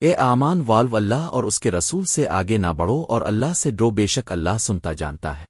اے آمان والو اللہ اور اس کے رسول سے آگے نہ بڑھو اور اللہ سے ڈرو بے شک اللہ سنتا جانتا ہے۔